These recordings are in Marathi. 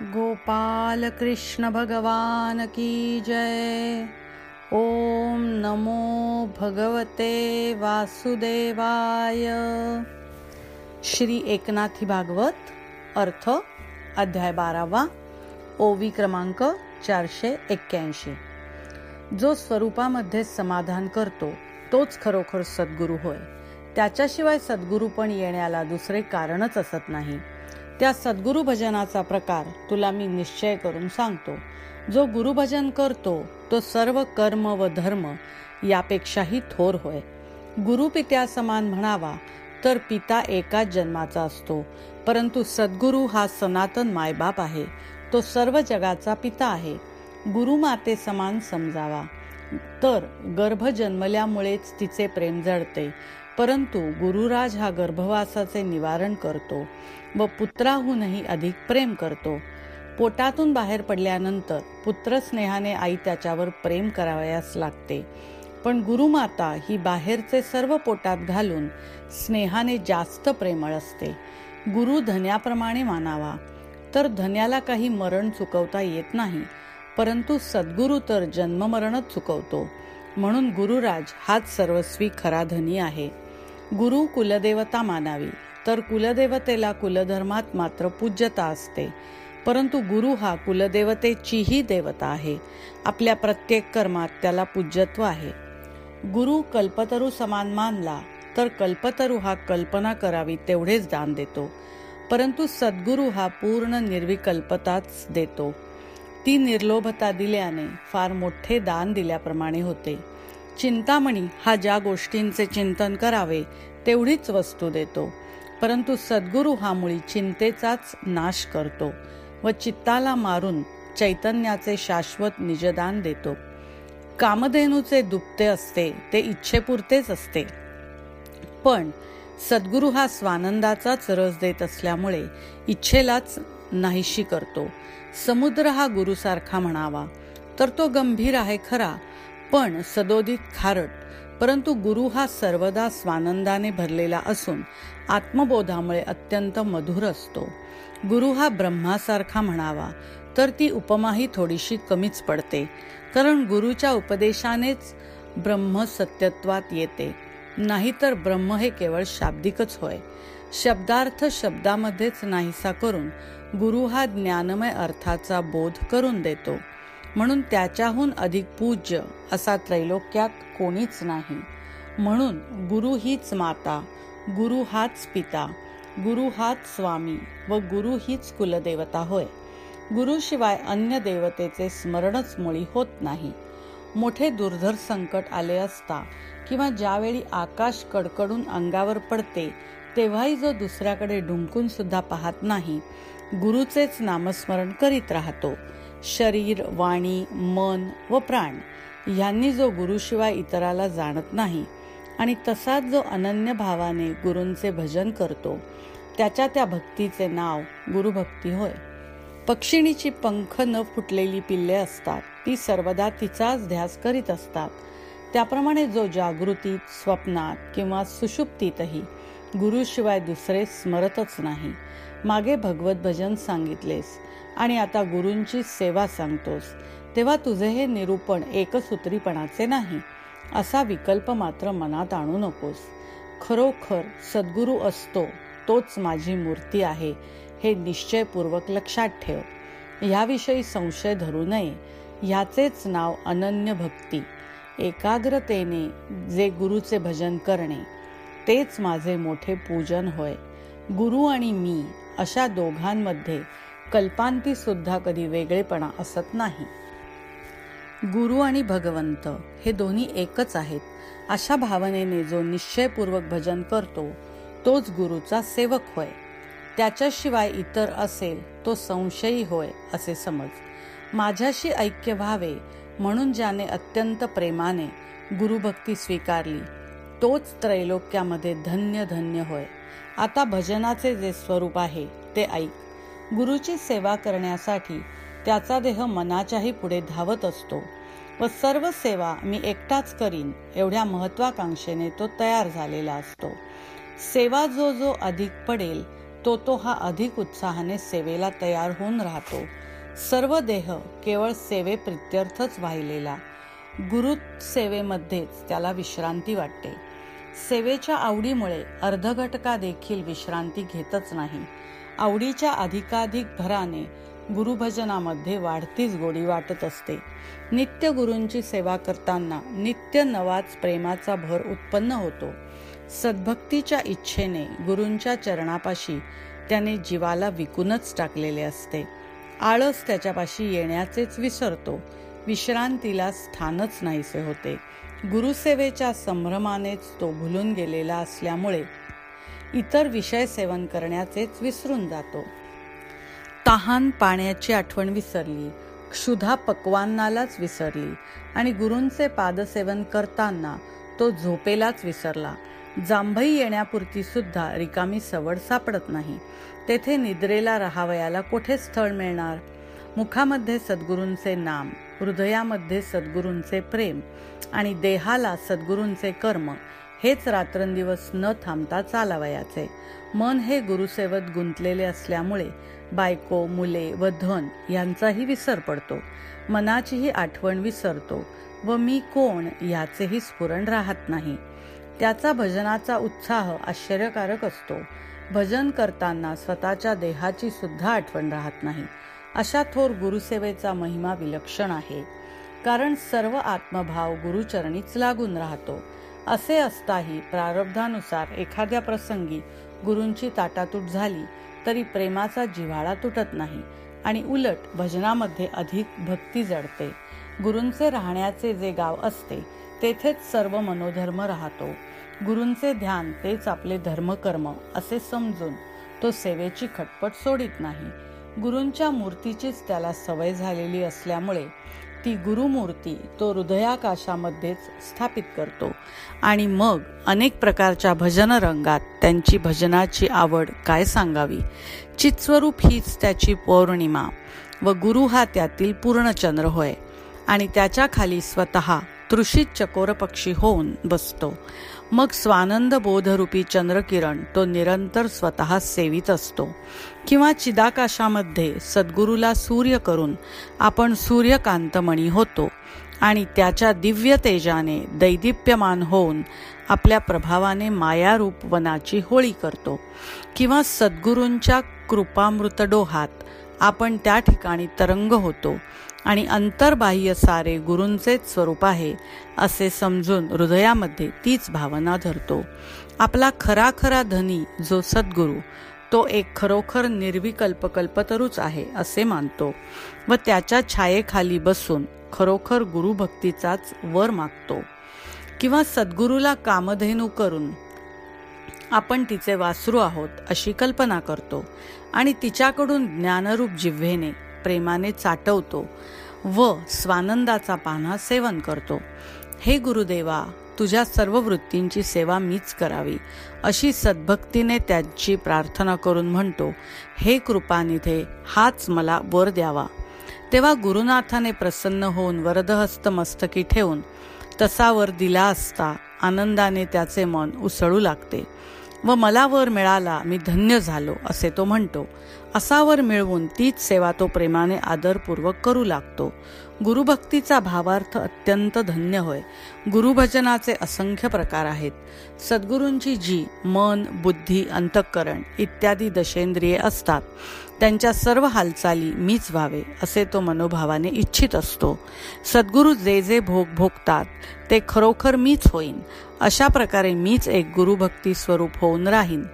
गोपाल कृष्ण भगवान की जय। ओम नमो भगवते वासुदेवाय। श्री एकनाथी भागवत अर्थ अध्याय बारावा ओवी क्रमांक चारशे एक्क्याऐंशी. जो स्वरूपामध्ये समाधान करतो तोच खरोखर सद्गुरू होय. त्याच्याशिवाय सद्गुरू पण येण्याला दुसरे कारणच असत नाही. त्या सद्गुरु भजनाचा प्रकार तुला मी निश्चय करून सांगतो. जो गुरुभजन करतो तो सर्व कर्म व धर्म यापेक्षाही थोर होय. गुरु पित्या समान म्हणावा तर पिता एकाच जन्माचा असतो. परंतु सद्गुरु हा सनातन मायबाप आहे. तो सर्व जगाचा पिता आहे. गुरु माते समान समजावा. तर गर्भ जन्मल्यामुळेच तिचे प्रेम जडते परंतु गुरुराज हा गर्भवासाचे निवारण करतो व पुत्राहूनही अधिक प्रेम करतो. पोटातून बाहेर पडल्यानंतर पुत्रस्नेहाने आई त्याच्यावर प्रेम करावयास लागते. पण गुरुमाता ही बाहेरचे सर्व पोटात घालून स्नेहाने जास्त प्रेमळ असते. गुरु धन्याप्रमाणे मानावा. तर धन्याला काही मरण चुकवता येत नाही परंतु सद्गुरु तर जन्ममरणच चुकवतो. म्हणून गुरुराज हाच सर्वस्वी खरा धनी आहे. गुरु कुलदेवता मानावी. तर कुलदेवतेला कुलधर्मात मात्र पूज्यता असते. परंतु गुरु हा कुलदेवतेचीही देवता आहे. आपल्या प्रत्येक कर्मात त्याला पूज्यत्व आहे. गुरु कल्पतरू समान मानला तर कल्पतरू हा कल्पना करावी तेवढेच दान देतो. परंतु सद्गुरु हा पूर्ण निर्विकल्पताच देतो. ती निर्लोभता दिल्याने फार मोठे दान दिल्याप्रमाणे होते. चिंतामणी हा ज्या गोष्टींचे चिंतन करावे तेवढीच वस्तू देतो. परंतु सद्गुरु हा मुळी चिंतेचाच नाश करतो व चित्ताला मारून चैतन्याचे शाश्वत निजदान देतो. कामधेनूचे दुपते असते ते इच्छेपुरतेच असते. पण सद्गुरु हा स्वानंदाचाच रस देत असल्यामुळे इच्छेलाच नाहीशी करतो. समुद्र हा गुरुसारखा म्हणावा तर तो गंभीर आहे खरा पण सदोदित खारट परंतु गुरु हा सर्वदा स्वानंदाने भरलेला असून आत्मबोधामुळे अत्यंत मधुर असतो. गुरु हा ब्रह्मासारखा म्हणावा तर ती उपमाही थोडीशी कमीच पडते कारण गुरुच्या उपदेशानेच ब्रह्म सत्यत्वात येते. नाहीतर ब्रह्म हे केवळ शाब्दिकच होय. शब्दार्थ शब्दामध्येच नाहीसा करून गुरु हा ज्ञानमय अर्थाचा बोध करून देतो. म्हणून त्याच्याहून अधिक पूज्य असा त्रैलोक्यात कोणीच नाही. म्हणून गुरु हीच माता गुरु हाच पिता गुरु हाच स्वामी व गुरु हीच कुलदेवता होय. गुरुशिवाय अन्य देवतेचे स्मरणच मुळी होत नाही. मोठे दुर्धर संकट आले असता किंवा ज्यावेळी आकाश कडकडून अंगावर पडते तेव्हाही जो दुसऱ्याकडे डुंकून सुद्धा पाहत नाही गुरुचेच नामस्मरण करीत राहतो. शरीर वाणी मन व प्राण यांनी जो गुरुशिवाय इतराला जाणत नाही आणि तसाच जो अनन्य भावाने गुरूंचे भजन करतो त्याच्या त्या भक्तीचे नाव गुरुभक्ती होय. पक्षिणीची पंख न फुटलेली पिल्ले असतात ती सर्वदा तिचाच ध्यास करीत असतात. त्याप्रमाणे जो जागृतीत स्वप्नात किंवा सुषुप्तीतही गुरुशिवाय दुसरे स्मरतच नाही. मागे भगवत भजन सांगितलेस आणि आता गुरूंची सेवा सांगतोस तेव्हा तुझे हे निरूपण एकसूत्रीपणाचे नाही असा विकल्प मात्र मनात आणू नकोस. खरोखर सद्गुरू असतो तोच माझी मूर्ती आहे हे निश्चयपूर्वक लक्षात ठेव. ह्याविषयी संशय धरू नये ह्याचेच नाव अनन्य भक्ती. एकाग्रतेने जे गुरुचे भजन करणे तेच माझे मोठे पूजन होय. गुरु आणि मी अशा दोघांमध्ये कल्पांती सुद्धा कधी वेगळेपणा असत नाही. गुरु आणि भगवंत हे दोन्ही एकच आहेत अशा भावनेने जो निश्चयपूर्वक भजन करतो तोच गुरुचा सेवक होय. त्याच्याशिवाय इतर असेल तो संशयी होय असे समज. माझ्याशी ऐक्य व्हावे म्हणून ज्याने अत्यंत प्रेमाने गुरुभक्ती स्वीकारली तोच त्रैलोक्यामध्ये धन्य धन्य होय. आता भजनाचे जे स्वरूप आहे ते ऐक. गुरुची सेवा करण्यासाठी त्याचा देह मनाच्याही पुढे धावत असतो. व सर्व सेवा मी एकटाच करीन एवढ्या महत्वाकांक्षेने तो तयार झालेला असतो. सेवा जो जो अधिक पडेल तो तो हा अधिक उत्साहाने सेवेला तयार होऊन राहतो. सर्व देह केवळ सेवे प्रित्यर्थच वाहिलेला. गुरु सेवेमध्येच त्याला विश्रांती वाटते. सेवेच्या आवडीमुळे अर्धघटका देखील विश्रांती घेतच नाही. आवडीच्या अधिकाधिक भराने गुरुभजनामध्ये वाढतीच गोडी वाटत असते. नित्य गुरूंची सेवा करताना नित्य नवाच प्रेमाचा भर उत्पन्न होतो. सद्भक्तीच्या इच्छेने गुरूंच्या चरणापाशी त्याने जीवाला विकूनच टाकलेले असते. आळस त्याच्यापाशी येण्याचेच विसरतो. विश्रांतीला स्थानच नाहीसे होते. गुरुसेवेच्या संभ्रमानेच तो भुलून गेलेला असल्यामुळे इतर विषय सेवन करण्याचेच विसरून जातो. तहान पाण्याची आठवण विसरली. क्षुधा पक्वांनालाच विसरली. आणि गुरूंचे पादसेवन करताना तो झोपेलाच विसरला. जांभई येण्यापुरती सुद्धा रिकामी सवड सापडत नाही. तेथे निद्रेला राहावयाला कोठे स्थळ मिळणार? मुखामध्ये सद्गुरूंचे नाम हृदयामध्ये सद्गुरूंचे प्रेम आणि देहाला सद्गुरूंचे कर्म हेच रात्रंदिवस न थांबता चालावयाचे. मन हे गुरुसेवत गुंतलेले असल्यामुळे बायको मुले व धन यांचाही विसर पडतो. मनाचीही आठवण विसरतो व मी कोण याचेही स्फुरण राहत नाही. त्याचा भजनाचा उत्साह आश्चर्यकारक असतो. भजन करताना स्वतःच्या देहाची सुद्धा आठवण राहत नाही. अशा थोर गुरुसेवेचा महिमा विलक्षण आहे. कारण सर्व आत्मभाव गुरुचरणीच लागून राहतो. असे असताही प्रारब्धानुसार एखाद्या प्रसंगी गुरूंची ताटातूट झाली तरी प्रेमाचा जिव्हाळा तुटत नाही आणि उलट भजनामध्ये अधिक भक्ती जडते. गुरूंचे राहण्याचे जे गाव असते तेथेच सर्व मनोधर्म राहतो. गुरूंचे ध्यान तेच आपले धर्मकर्म असे समजून तो सेवेची खटपट सोडित नाही. गुरूंच्या मूर्तीचीच त्याला सवय झालेली असल्यामुळे ती गुरुमूर्ती तो हृदयाकाशामध्येच स्थापित करतो. आणि मग अनेक प्रकारच्या भजन रंगात त्यांची भजनाची आवड काय सांगावी? चित्स्वरूप हीच त्याची पौर्णिमा व गुरु हा त्यातील पूर्णचंद्र होय. आणि त्याच्याखाली स्वतः तृषित चकोर पक्षी होऊन बसतो. मग स्वानंद बोधरूपी चंद्रकिरण तो निरंतर स्वतः सेवित असतो. किंवा चिदाकाशामध्ये सद्गुरूला सूर्य करून आपण सूर्यकांतमणी होतो आणि त्याच्या दिव्य तेजाने दैदिप्यमान होऊन आपल्या प्रभावाने मायारूप वनाची होळी करतो. किंवा सद्गुरूंच्या कृपामृत डोहात आपण त्या ठिकाणी तरंग होतो. आणि अंतर्बाह्य सारे गुरूंचेच स्वरूप आहे असे समजून हृदयामध्ये तीच भावना धरतो. आपला खरा खरा धनी जो सद्गुरू तो एक खरोखर निर्विकल्प कल्पतरूच आहे असे मानतो. व त्याच्या छायेखाली बसून खरोखर गुरुभक्तीचाच वर मागतो. किंवा सद्गुरूला कामधेनू करून आपण तिचे वासरू आहोत अशी कल्पना करतो आणि तिच्याकडून ज्ञानरूप जिव्हेने प्रेमाने चाटवतो व स्वानंदाचा पाना सेवन करतो. हे गुरुदेवा तुझ्या सर्व वृत्तींची सेवा मीच करावी. अशी सद्भक्तीने त्यांची प्रार्थना करून म्हणतो हे कृपानिधे हाच मला वर द्यावा. तेव्हा गुरुनाथाने प्रसन्न होऊन वरदहस्त मस्तकी ठेवून तसा वर दिला असता आनंदाने त्याचे मन उसळू लागते. व मला वर मिळाला मी धन्य झालो असे तो म्हणतो. असावर मिळवून तीच सेवा तो प्रेमाने आदरपूर्वक करू लागतो. गुरुभक्तीचा भावार्थ अत्यंत धन्य होय. गुरुभजनाचे असंख्य प्रकार आहेत. सद्गुरूंची जी मन बुद्धी अंतःकरण इत्यादी दशेंद्रिये असतात. त्यांच्या सर्व हालचाली मीच व्हावे असे तो मनोभावाने इच्छित असतो. सद्गुरू जे जे भोग भोगतात ते खरोखर मीच होईन. अशा प्रकारे मीच एक गुरुभक्ती स्वरूप होऊन राहीन.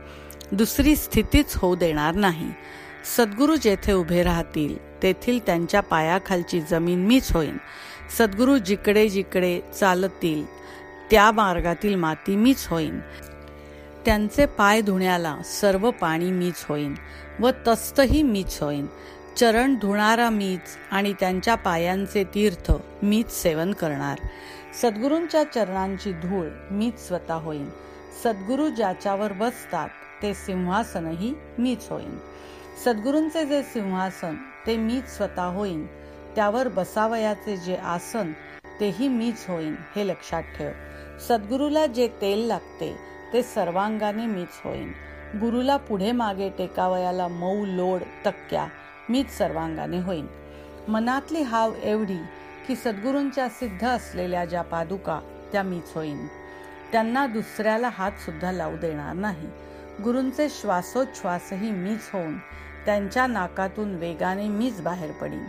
दुसरी स्थितीच होऊ देणार नाही. सद्गुरू जेथे उभे राहतील तेथील त्यांच्या पायाखालची जमीन मीच होईन. सद्गुरू जिकडे जिकडे चालतील त्या मार्गातील माती मीच होईन. त्यांचे पाय धुण्याला सर्व पाणी मीच होईन व तस्तही मीच होईन. चरण धुणारा मीच आणि त्यांच्या पायांचे तीर्थ मीच सेवन करणार. सद्गुरूंच्या चरणांची धूळ मीच स्वतः होईन. सद्गुरू ज्याच्यावर बसतात ते सिंहासनही मीच होईन. सद्गुरूंचे जे सिंहासन ते मीच स्वतः होईन. त्यावर बसावयाचे जे आसन तेही मीच होईन हे लक्षात ठेव. सद्गुरूला जे तेल लागते ते सर्वांगाने मीच होईन. गुरुला पुढे मागे टेकावयाला मऊ लोड तक्क्या मीच सर्वांगाने होईन. मनातली हाव एवढी की सद्गुरूंच्या सिद्ध असलेल्या ज्या पादुका त्या मीच होईन. त्यांना दुसऱ्याला हात सुद्धा लावू देणार नाही. गुरूंचे श्वासोच्छ्वासही मीच होऊन त्यांच्या नाकातून वेगाने मीच बाहेर पडीन.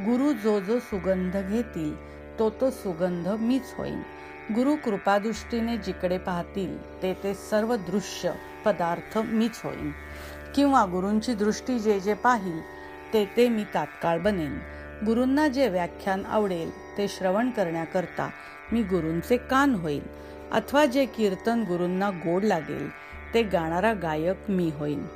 गुरु जो जो सुगंध घेतील तो तो सुगंध मीच होईन. गुरु कृपादृष्टीने जिकडे पाहतील ते ते सर्व दृश्य पदार्थ मीच होईन. किंवा गुरूंची दृष्टी जे जे पाहिल ते ते मी तात्काळ बनेन. गुरूंना जे व्याख्यान आवडेल ते श्रवण करण्याकरता मी गुरूंचे कान होईल अथवा जे कीर्तन गुरूंना गोड लागेल ते गाणारा गायक मी होईन.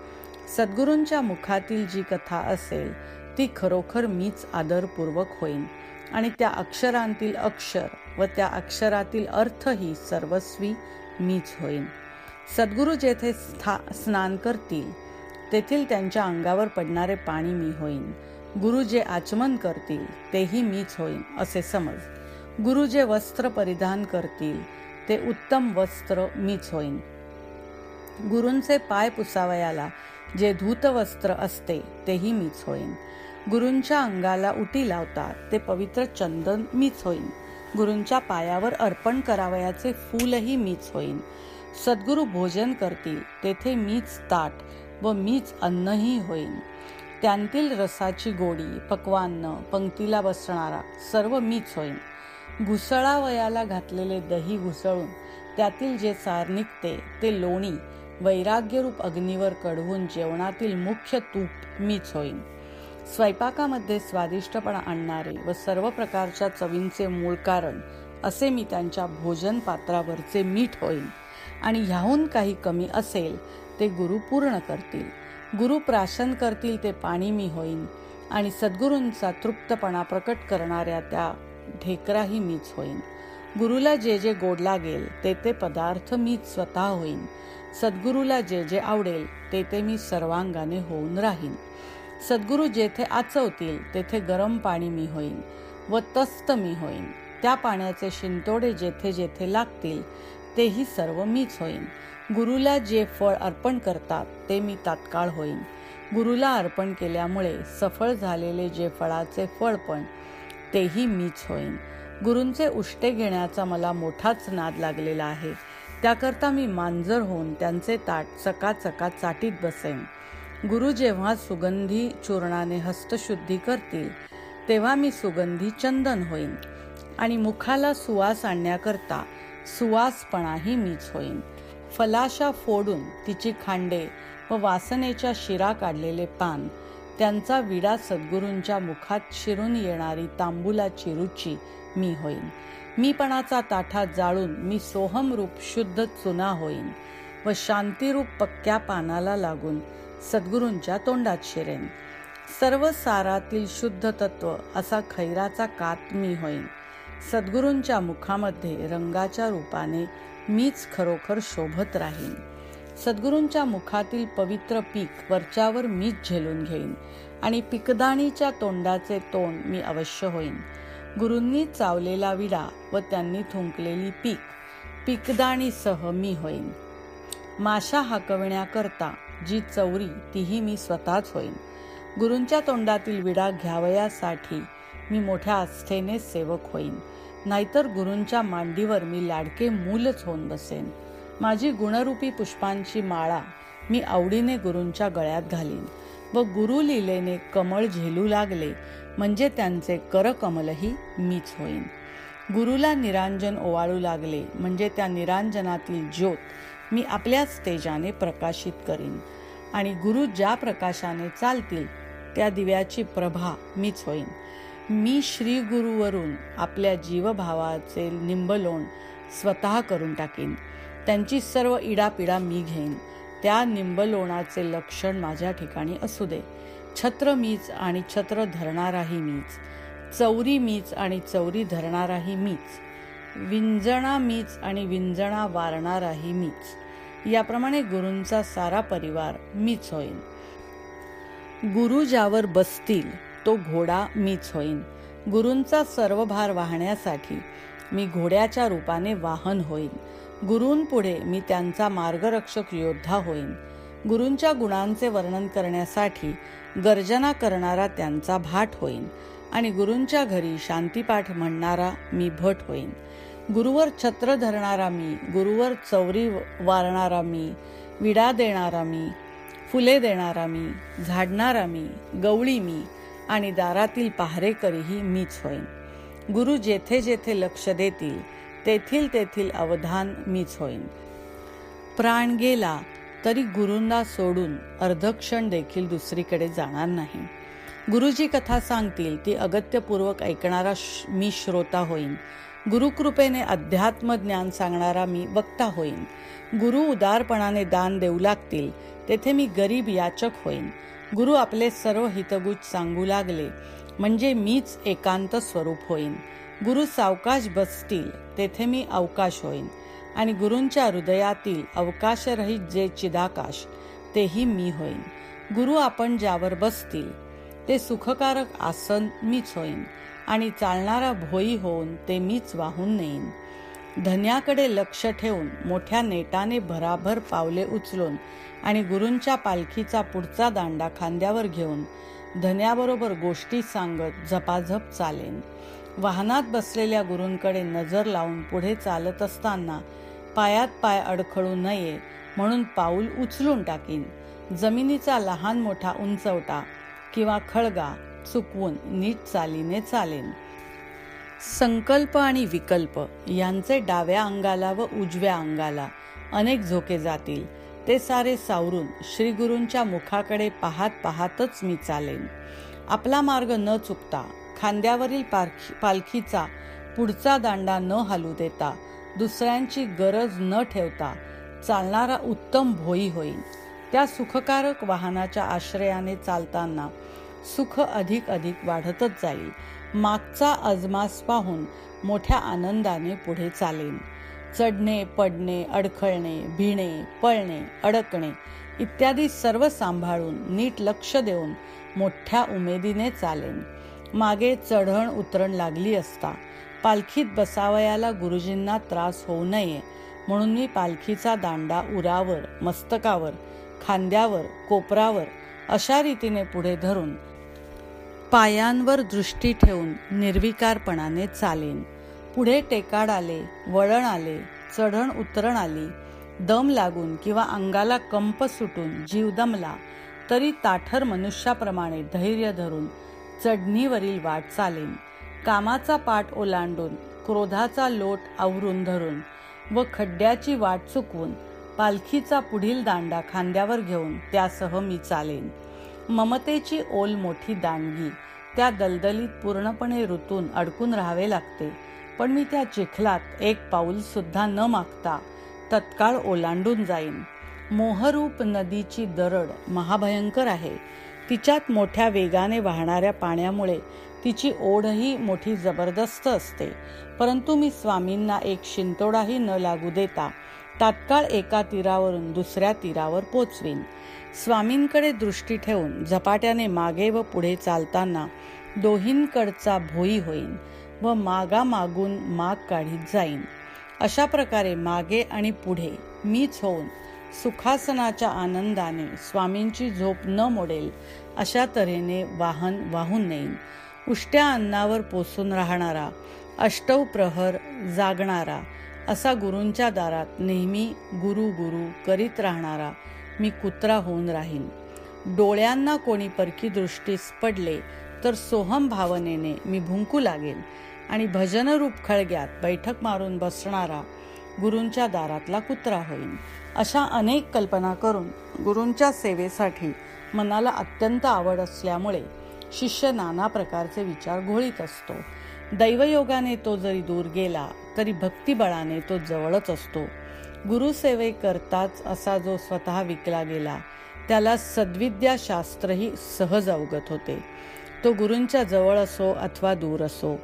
सद्गुरूंच्या मुखातील जी कथा असेल ती खरोखर मीच आदरपूर्वक होईन. आणि त्या अक्षरांतील अक्षर व त्या अक्षरातील अर्थही सर्वस्वी मीच होईन. सद्गुरू जेथे स्था स्नान करतील तेथील त्यांच्या अंगावर पडणारे पाणी मी होईन. गुरु जे आचमन करतील तेही मीच होईन असे समज. गुरु जे वस्त्र परिधान करतील ते उत्तम वस्त्र मीच होईन. गुरूंचे पाय पुसावयाला जे धूतवस्त्र असते तेही मीच होईन. गुरूंच्या अंगाला उटी लावतात ते पवित्र चंदन मीच होईन. गुरूंच्या पायावर अर्पण करावयाचे फूलही मीच होईन. सद्गुरू भोजन करतील तेथे मीच ताट व मीच अन्नही होईन. त्यांतील रसाची गोडी पक्वान्न पंक्तीला बसणारा सर्व मीच होईन. घुसळावयाला घातलेले दही घुसळून त्यातील जे सार निघते ते लोणी वैराग्यरूप अग्नीवर कढवून जेवणातील मुख्य तूप मीच होईन. स्वयंपाकामध्ये स्वादिष्टपणा आणणारे व सर्व प्रकारच्या चवींचे मूळ कारण असे मी त्यांच्या भोजन पात्रावरचे मीठ होईन. आणि ह्याहून काही कमी असेल ते गुरु पूर्ण करतील. गुरु प्राशन करतील ते पाणी मी होईन. आणि सद्गुरूंचा तृप्तपणा प्रकट करणाऱ्या त्या ढेकराही मीच होईन. गुरुला जे जे गोड लागेल ते ते पदार्थ मीच स्वतः होईन. सद्गुरूला जे जे आवडेल ते ते मी सर्वांगाने होऊन राहीन. सद्गुरू जेथे आचवतील तेथे गरम पाणी मी होईन व तस्त मी होईन. त्या पाण्याचे शिंतोडे जेथे जेथे लागतील तेही सर्व मीच होईन. गुरुला जे फळ अर्पण करतात ते मी तात्काळ होईन. गुरुला अर्पण केल्यामुळे सफळ झालेले जे फळाचे फळ पण तेही मीच होईन. गुरूंचे उष्टे घेण्याचा मला मोठाच नाद लागलेला आहे. त्याकरता मी मांजर होऊन त्यांचे ताट चकाचका चाटीत बसेन. गुरु जेव्हा सुगंधी चूर्णाने हस्तशुद्धी करतील तेव्हा मी सुगंधी चंदन होईन आणि मुखाला सुवास आणण्याकरता सुवासपणाही मीच होईन. फलाशा फोडून तिची खांडे व वासनेच्या शिरा काढलेले पान त्यांचा विडा सद्गुरूंच्या मुखात शिरून येणारी तांबुलाची रुची मी होईन. मीपणाचा ताठा जाळून मी सोहम रूप शुद्ध चुना होईन व शांतीरूप पक्क्या पानाला लागून सद्गुरूंच्या तोंडात शिरेन. सर्व सारातील शुद्ध तत्व असा खैराचा कात मी होईन. सद्गुरूंच्या मुखामध्ये रंगाच्या रूपाने मीच खरोखर शोभत राहीन. सद्गुरूंच्या मुखातील पवित्र पीक वरच्यावर मीच झेलून घेईन आणि पिकदाणीच्या तोंडाचे तोंड मी अवश्य होईन. गुरूंनी चावलेला विडा व त्यांनी थुंकलेली पीक. पिकदाणीसह मी होईन. माशा हाकविण्याकरता जी चौरी तीही मी स्वतःच होईन. गुरूंच्या तोंडातील विडा घ्यावयासाठी मी मोठ्या आस्थेने सेवक होईन. नाहीतर गुरूंच्या मांडीवर मी लाडके मूलच होऊन बसेन. माझी गुणरूपी पुष्पांची माळा मी आवडीने गुरूंच्या गळ्यात घालीन. व गुरु लिलेने कमळ झेलू लागले म्हणजे त्यांचे करकमलही मीच होईन. गुरुला निरांजन ओवाळू लागले म्हणजे त्या निरांजनातील ज्योत मी आपल्याच तेजाने प्रकाशित करीन. आणि गुरु ज्या प्रकाशाने चालतील त्या दिव्याची प्रभा मीच होईन. मी श्री गुरुवरून आपल्या जीवभावाचे निंबलोण स्वतः करून टाकीन. त्यांची सर्व इडापिडा मी घेईन. त्या निंबलोणाचे लक्षण माझ्या ठिकाणी असू दे. छत्र मीच आणि छत्र धरणाराही मीच. चौरी मीच आणि चौरी धरणाराही मीच. विंजणा मीच आणि विंजणा वारणाराही मीच. याप्रमाणे गुरूंचा सारा परिवार मीच होईन. गुरु ज्यावर बसतील तो घोडा मीच होईन. गुरूंचा सर्व भार वाहण्यासाठी मी घोड्याच्या रूपाने वाहन होईन. गुरूंपुढे मी त्यांचा मार्गरक्षक योद्धा होईन. गुरूंच्या गुणांचे वर्णन करण्यासाठी गर्जना करणारा त्यांचा भाट होईन आणि गुरूंच्या घरी शांतीपाठ म्हणणारा मी भट होईन. गुरुवर छत्र धरणारा मी गुरुवर चौरी वारणारा मी विडा देणारा मी फुले देणारा मी झाडणारा मी गवळी मी आणि दारातील पहारेकरीही मीच होईन. गुरु जेथे जेथे लक्ष देतील तेथील तेथील अवधान मीच होईन. प्राण गेला तरी गुरूंना सोडून अर्धक्षण देखील दुसरीकडे जाणार नाही. गुरुजी कथा सांगतील ती अगत्यपूर्वक ऐकणारा मी श्रोता होईन. गुरुकृपेने अध्यात्म ज्ञान सांगणारा मी वक्ता होईन. गुरु उदारपणाने दान देऊ लागतील तेथे मी गरीब याचक होईन. गुरु आपले सर्व हितगुज सांगू लागले म्हणजे मीच एकांत स्वरूप होईन. गुरु सावकाश बसतील तेथे मी अवकाश होईन. आणि गुरूंच्या हृदयातील अवकाशरहित जे चिदाकाश तेही मी होईन. गुरु आपण ज्यावर बसतील ते सुखकारक आसन मीच होईन. आणि चालणारा भोई होऊन ते मीच वाहून नेईन. धन्याकडे लक्ष ठेवून मोठ्या नेटाने भराभर पावले उचलून आणि गुरूंच्या पालखीचा पुढचा दांडा खांद्यावर घेऊन धन्याबरोबर गोष्टी सांगत झपाझप चालेन. वाहनात बसलेल्या गुरूंकडे नजर लावून पुढे चालत असताना पायात पाय अडखळू नये म्हणून पाऊल उचलून टाकीन. जमिनीचा लहान मोठा उंचवटा किंवा खळगा चुकवून नीट चालीने चालेन. संकल्प आणि विकल्प यांचे डाव्या अंगाला व उजव्या अंगाला अनेक झोके जातील. ते सारे सावरून श्रीगुरूंच्या मुखाकडे पाहत पाहतच मी चालेन. आपला मार्ग न चुकता खांद्यावरील पालखीचा पुढचा दांडा न हलू देता दुसऱ्यांची गरज न ठेवता चालणारा उत्तम भोई होईल त्या सुखकारक वाहनाच्या आश्रयाने चालताना सुख अधिक अधिक वाढतच जाईल. मागचा अजमास पाहून मोठ्या आनंदाने पुढे चालेन. चढणे पडणे अडखळणे भिणे पळणे अडकणे इत्यादी सर्व सांभाळून नीट लक्ष देऊन मोठ्या उमेदीने चालेन. मागे चढण उतरण लागली असता पालखीत बसावयाला गुरुजींना त्रास होऊ नये म्हणून मी पालखीचा दांडा उरावर मस्तकावर खांद्यावर कोपरावर अशा रीतीने पुढे धरून पायांवर दृष्टी ठेवून निर्विकारपणाने चालेन. पुढे टेकाड आले वळण आले चढण उतरण आली दम लागून किंवा अंगाला कंप सुटून जीव दमला तरी ताठर मनुष्याप्रमाणे धैर्य धरून चढणीवरील वाट चालेन. कामाचा पाठ ओलांडून क्रोधाचा लोट आवरून धरून व खड्ड्याची वाट चुकवून पालखीचा पुढील दांडा खांद्यावर घेऊन त्यासह मी चालेन. ममतेची ओल मोठी दांडगी त्या दलदलीत पूर्णपणे ऋतून अडकून राहावे लागते पण मी त्या चिखलात एक पाऊल सुद्धा न मागता तत्काळ ओलांडून जाईन. मोहरूप नदीची दरड महाभयंकर आहे. तिच्यात मोठ्या वेगाने वाहणाऱ्या पाण्यामुळे तिची ओढही मोठी जबरदस्त असते. परंतु मी स्वामींना एक शिंतोडाही न लागू देता तात्काळ एका तीरावरून दुसऱ्या तीरावर पोचवीन. स्वामींकडे दृष्टी ठेवून झपाट्याने मागे व पुढे चालताना दोहींकडचा भोई होईन व मागा मागून माग काढीत जाईन. अशा प्रकारे मागे आणि पुढे मीच होऊन सुखासनाच्या आनंदाने स्वामींची झोप न मोडेल अशा तऱ्हेने वाहन वाहून नेईन. उष्ट्या अन्नावर पोसून राहणारा अष्टव प्रहर जागणारा असा गुरूंच्या दारात नेहमी गुरु गुरु करीत राहणारा मी कुत्रा होऊन राहीन. डोळ्यांना कोणी परकी दृष्टीस पडले तर सोहम भावनेने मी भुंकू लागेल आणि भजनरूप खळग्यात बैठक मारून बसणारा गुरूंच्या दारातला कुत्रा होईन. अशा अनेक कल्पना करून गुरूंच्या सेवेसाठी मनाला अत्यंत आवड असल्यामुळे शिष्य नाना प्रकारचे विचार घोळीत असतो. दैवयोगाने तो जरी दूर गेला तरी भक्तिबळाने तो जवळच असतो. गुरुसेवे करताच असा जो स्वतः विकला गेला त्याला सद्विद्याशास्त्रही सहज अवगत होते. तो गुरूंच्या जवळ असो अथवा दूर असो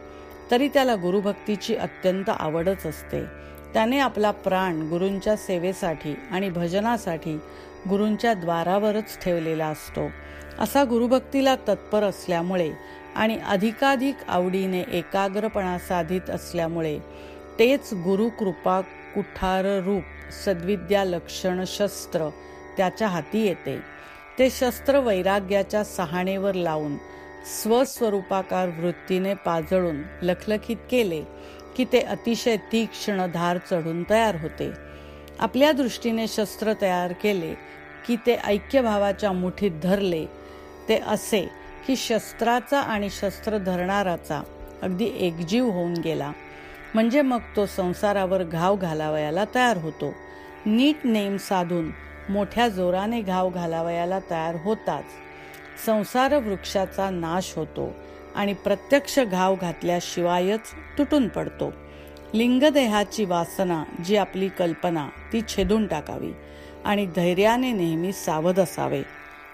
तरी त्याला गुरुभक्तीची अत्यंत आवडच असते. त्याने आपला प्राण गुरूंच्या सेवेसाठी आणि भजनासाठी गुरूंच्या द्वारावरच ठेवलेला असतो. असा गुरुभक्तीला तत्पर असल्यामुळे आणि अधिकाधिक आवडीने एकाग्रपणा साधित असल्यामुळे तेच गुरुकृपा कुठार रूप सद्विद्या लक्षण शस्त्र त्याच्या हाती येते. ते शस्त्र वैराग्याच्या सहाणेवर लावून स्वस्वरूपाकार वृत्तीने पाजळून लखलखित केले की ते अतिशय तीक्ष्ण धार चढून तयार होते. आपल्या दृष्टीने शस्त्र तयार केले की ते ऐक्यभावाच्या मुठीत धरले ते असे की शस्त्राचा आणि शस्त्र धरणाराचा अगदी एकजीव होऊन गेला. म्हणजे मग तो संसारावर घाव घालावयाला तयार होतो. नीट नेम साधून मोठ्या जोराने घाव घालावयाला तयार होताच. संसार वृक्षाचा नाश होतो आणि प्रत्यक्ष घाव घातल्याशिवायच तुटून पडतो. लिंगदेहाची वासना जी आपली कल्पना ती छेदून टाकावी आणि धैर्याने नेहमी सावध असावे.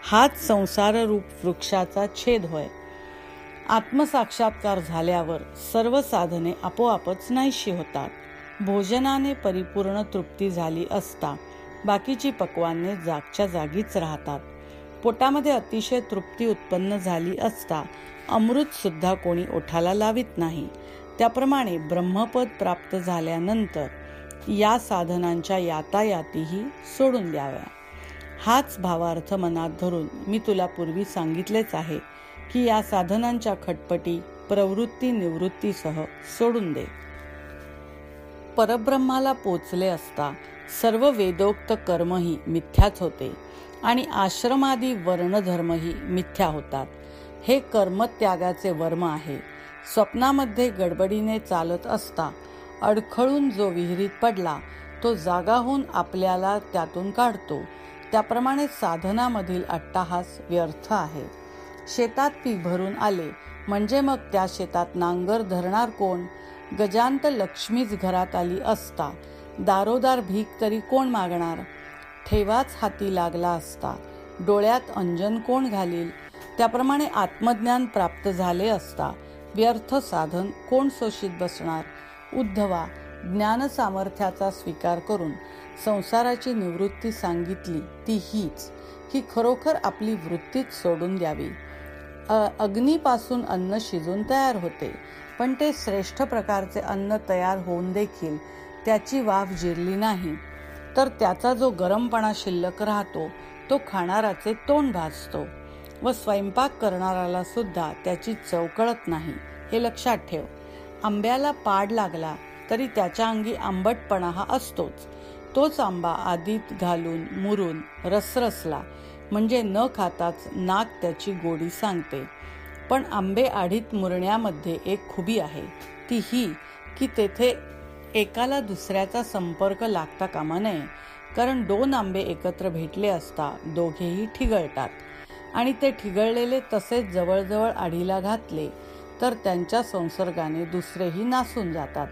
हाच संसाररूप वृक्षाचा छेद होय. आत्मसाक्षात्कार झाल्यावर सर्व साधने आपोआपच नाहीशी होतात. भोजनाने परिपूर्ण तृप्ती झाली असता बाकीची पक्वाने जागच्या जागीच राहतात. पोटामध्ये अतिशय तृप्ती उत्पन्न झाली असता अमृत सुद्धा कोणी ओठाला लावित नाही. त्याप्रमाणे ब्रह्मपद प्राप्त झाल्यानंतर या साधनांच्या यातायातीही सोडून द्याव्या. हाच भावार्थ मनात धरून मी तुला पूर्वी सांगितलेच आहे की या साधनांच्या खटपटी प्रवृत्ती निवृत्तीसह सोडून दे. परब्रह्माला पोचले असता सर्व वेदोक्त कर्मही मिथ्याच होते आणि आश्रमादी वर्णधर्मही मिथ्या होतात. हे कर्मत्यागाचे वर्म आहे. स्वप्नामध्ये गडबडीने चालत असता अडखळून जो विहिरीत पडला तो जागा होऊन आपल्याला त्यातून काढतो. त्याप्रमाणे साधनामधील अट्टाहास व्यर्थ आहे. शेतात पीक भरून आले म्हणजे मग त्या शेतात नांगर धरणार कोण? गजांत लक्ष्मीच घरात आली असता दारोदार भीक तरी कोण मागणार? ठेवाच हाती लागला असता डोळ्यात अंजन कोण घालील? त्याप्रमाणे आत्मज्ञान प्राप्त झाले असता व्यर्थ साधन कोण शोषित बसणार? उद्धवा ज्ञान सामर्थ्याचा स्वीकार करून संसाराची निवृत्ती सांगितली ती हीच की खरोखर आपली वृत्तीच सोडून द्यावी. अग्नीपासून अन्न शिजून तयार होते पण ते श्रेष्ठ प्रकारचे अन्न तयार होऊन देखील त्याची वाफ जिरली नाही. तर त्याचा जो गरमपणा शिल्लक राहतो तो खाणाराचे तोंड भाजतो व स्वयंपाक करणाराला सुद्धा त्याची चव कळत नाही. हे लक्षात ठेव. आंब्याला पाड लागला तरी त्याच्या अंगी आंबटपणा हा असतोच. तोच आंबा आधीत घालून मुरून रसरसला म्हणजे न खाताच नाक त्याची गोडी सांगते. पण आंबे आढीत मुरण्यामध्ये एक खुबी आहे. ती ही की तेथे एकाला दुसऱ्याचा संपर्क लागता कामा नये कारण दोन आंबे एकत्र भेटले असता दोघेही ठिगळतात. आणि ते ठिगळलेले तसेच जवळजवळ आढीला घातले तर त्यांच्या संसर्गाने दुसरेही नासून जातात.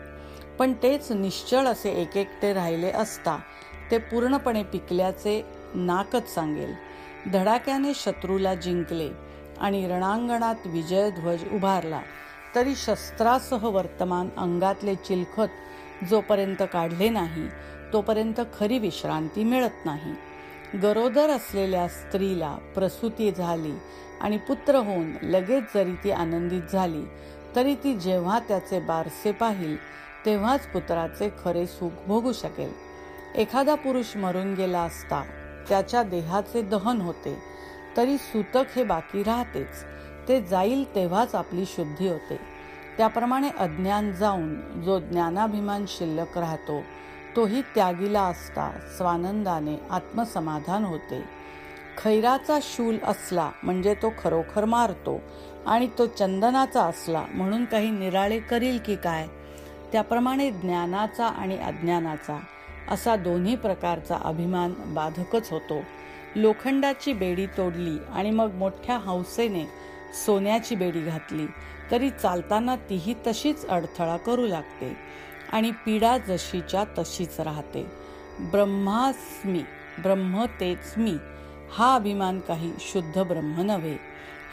पण तेच निश्चळ असे एक एकटे राहिले असता ते पूर्णपणे पिकल्याचे नाकच सांगेल. धडाक्याने शत्रूला जिंकले आणि रणांगणात विजयध्वज उभारला. तरी शस्त्रासह वर्तमान अंगातले चिलखत जोपर्यंत काढले नाही तोपर्यंत खरी विश्रांती मिळत नाही. गरोदर असलेल्या स्त्रीला प्रसूती झाली आणि पुत्र होऊन लगेच जरी ती आनंदित झाली तरी ती जेव्हा त्याचे बारसे पाहिल तेव्हाच पुत्राचे खरे सुख भोगू शकेल. एखादा पुरुष मरून गेला असता त्याच्या देहाचे दहन होते तरी सुतक हे बाकी राहतेच. ते जाईल तेव्हाच आपली शुद्धी होते. त्याप्रमाणे अज्ञान जाऊन जो ज्ञानाभिमान शिल्लक राहतो तोही त्यागीला असता स्वानंदाने आत्मसमाधान होते. खैराचा शूल असला म्हणजे तो खरोखर मारतो आणि तो चंदनाचा असला म्हणून काही निराळे करील की काय? त्याप्रमाणे ज्ञानाचा आणि अज्ञानाचा असा दोन्ही प्रकारचा अभिमान बाधकच होतो. लोखंडाची बेडी तोडली आणि मग मोठ्या हौसेने सोन्याची बेडी घातली तरी चालताना तीही तशीच अडथळा करू लागते आणि पीडा जशीच्या तशीच राहते. ब्रह्मास्मी ब्रह्म तेच मी हा अभिमान काही शुद्ध ब्रह्म नव्हे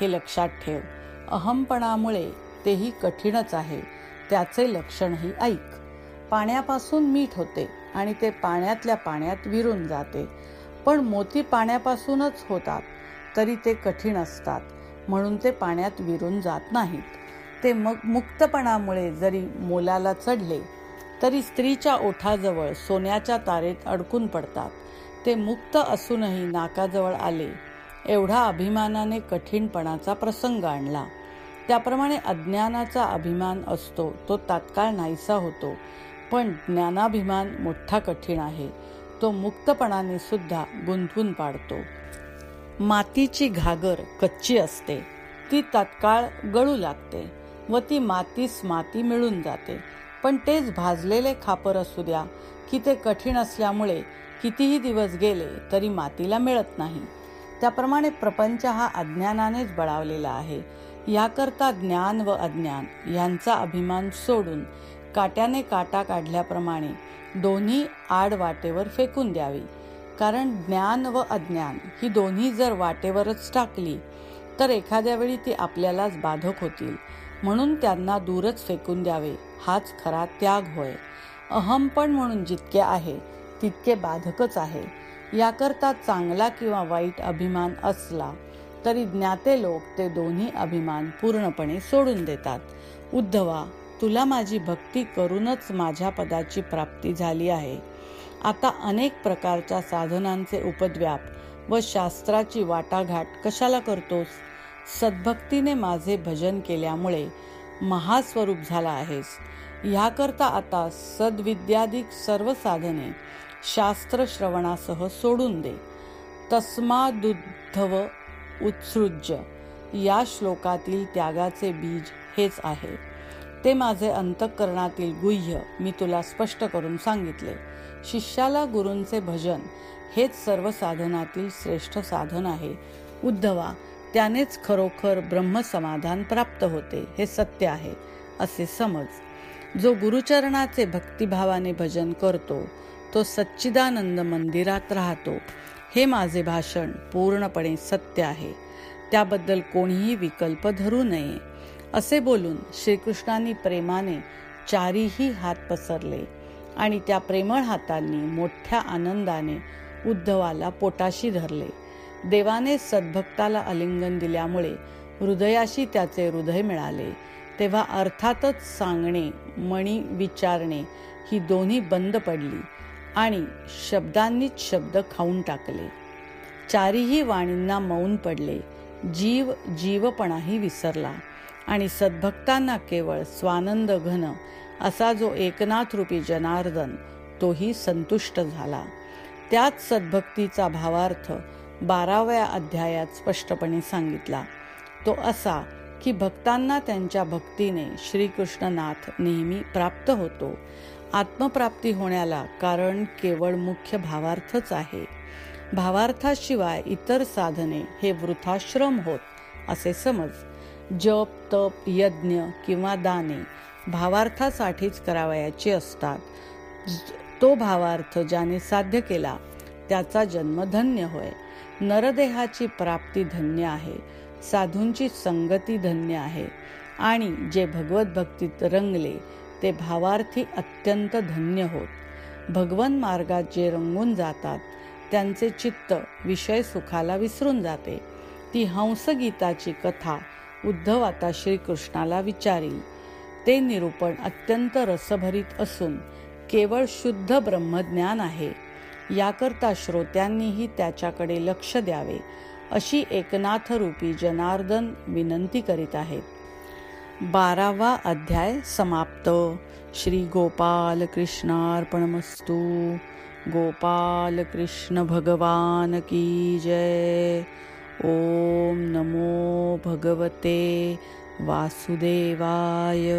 हे लक्षात ठेव. अहमपणामुळे तेही कठीणच आहे. त्याचे लक्षणही ऐक. पाण्यापासून मीठ होते आणि ते पाण्यातल्या पाण्यात विरून जाते. पण मोती पाण्यापासूनच होतात तरी ते कठीण असतात. म्हणून ते पाण्यात विरून जात नाहीत. ते मग मुक्तपणामुळे जरी मोलाला चढले तरी स्त्रीच्या ओठाजवळ सोन्याच्या तारेत अडकून पडतात. ते मुक्त असूनही नाकाजवळ आले. एवढा अभिमानाने कठीणपणाचा प्रसंग आणला. त्याप्रमाणे अज्ञानाचा अभिमान असतो तो तात्काळ नाहीसा होतो. पण ज्ञानाभिमान मोठा कठीण आहे. तो मुक्तपणाने सुद्धा गुंतवून पाडतो. मातीची घागर कच्ची असते. ती तात्काळ गळू लागते व ती मातीस माती मिळून जाते. पण तेच भाजलेले खापर असू द्या की ते कठीण असल्यामुळे कितीही दिवस गेले तरी मातीला मिळत नाही. त्याप्रमाणे प्रपंच हा अज्ञानानेच बळावलेला आहे. याकरता ज्ञान व अज्ञान यांचा अभिमान सोडून काट्याने काटा काढल्याप्रमाणे दोन्ही आड वाटेवर फेकून द्यावी. कारण ज्ञान व अज्ञान ही दोन्ही जर वाटेवरच टाकली तर एखाद्या वेळी ती आपल्यालाच बाधक होतील. म्हणून त्यांना दूरच फेकून द्यावे हाच खरा त्याग होय. अहमपण म्हणून जितके आहे तितके बाधकच आहे. याकरता चांगला किंवा वाईट अभिमान असला तरी ज्ञाते लोक ते दोन्ही अभिमान पूर्णपणे सोडून देतात. उद्धवा तुला माझी भक्ती करूनच माझ्या पदाची प्राप्ती झाली आहे. आता अनेक प्रकारच्या साधनांचे उपद्व्याप व शास्त्राची वाटाघाट कशाला करतोस? सद्भक्तीने माझे भजन केल्यामुळे महास्वरूप झाला आहेस. ह्याकरता आता सद्विद्याधिक सर्व साधने शास्त्र श्रवणासह सोडून दे. तस्मादुद्धव उत्सृज्य. या श्लोकातील त्यागाचे बीज हेच आहे. ते माझे अंतःकरणातील गुह्य मी तुला स्पष्ट करून सांगितले. शिष्याला गुरूंचे भजन हेच सर्व साधनातील श्रेष्ठ साधन आहे. उद्धवा त्यानेच खरोखर ब्रह्मसमाधान प्राप्त होते हे सत्य आहे असे समज. जो गुरुचरणाचे भक्तिभावाने भजन करतो तो सच्चिदानंद मंदिरात राहतो. हे माझे भाषण पूर्णपणे सत्य आहे. त्याबद्दल कोणीही विकल्प धरू नये. असे बोलून श्रीकृष्णांनी प्रेमाने चारीही हात पसरले आणि त्या प्रेमळ हातांनी मोठ्या आनंदाने उद्धवाला पोटाशी धरले. देवाने सद्भक्ताला आलिंगन दिल्यामुळे हृदयाशी त्याचे हृदय मिळाले. तेव्हा अर्थातच सांगणे मणी विचारणे ही दोन्ही बंद पडली. आणि शब्दांनीच शब्द खाऊन टाकले. चारीही वाणींना मौन पडले. जीव जीवपणाही विसरला. आणि सद्भक्तांना केवळ स्वानंद घन असा जो एकनाथ रूपी जनार्दन तोही संतुष्ट झाला. त्याच सद्भक्तीचा भावार्थ बाराव्या अध्यायात स्पष्टपणे सांगितला. तो असा की भक्तांना त्यांच्या भक्तीने श्रीकृष्णनाथ नेहमी प्राप्त होतो. आत्मप्राप्ती होण्याला कारण केवळ मुख्य भावार्थच आहे. भावार्थाशिवाय इतर साधने हे वृथाश्रम होत असे समज. जप तप यज्ञ किंवा दाने भावार्थासाठीच करावयाचे असतात. तो भावार्थ ज्याने साध्य केला त्याचा जन्म धन्य होय. नरदेहाची प्राप्ती धन्य आहे साधूंची संगती धन्य आहे आणि जे भगवत भक्तीत रंगले ते भावार्थी अत्यंत धन्य होत. भगवन मार्गात जे रंगून जातात त्यांचे चित्त विषय सुखाला विसरून जाते. ती हंसगीताची कथा उद्धव आता श्रीकृष्णाला विचारील. ते निरूपण अत्यंत रसभरीत असून केवळ शुद्ध ब्रह्मज्ञान आहे. याकरता श्रोत्यांनीही त्याच्याकडे लक्ष द्यावे अशी एकनाथरूपी जनार्दन विनंती करीत आहेत. बारावा अध्याय समाप्त. श्री गोपाल कृष्णार्पणमस्तू. गोपाल कृष्ण भगवान की जय. ओम नमो भगवते वासुदेवाय.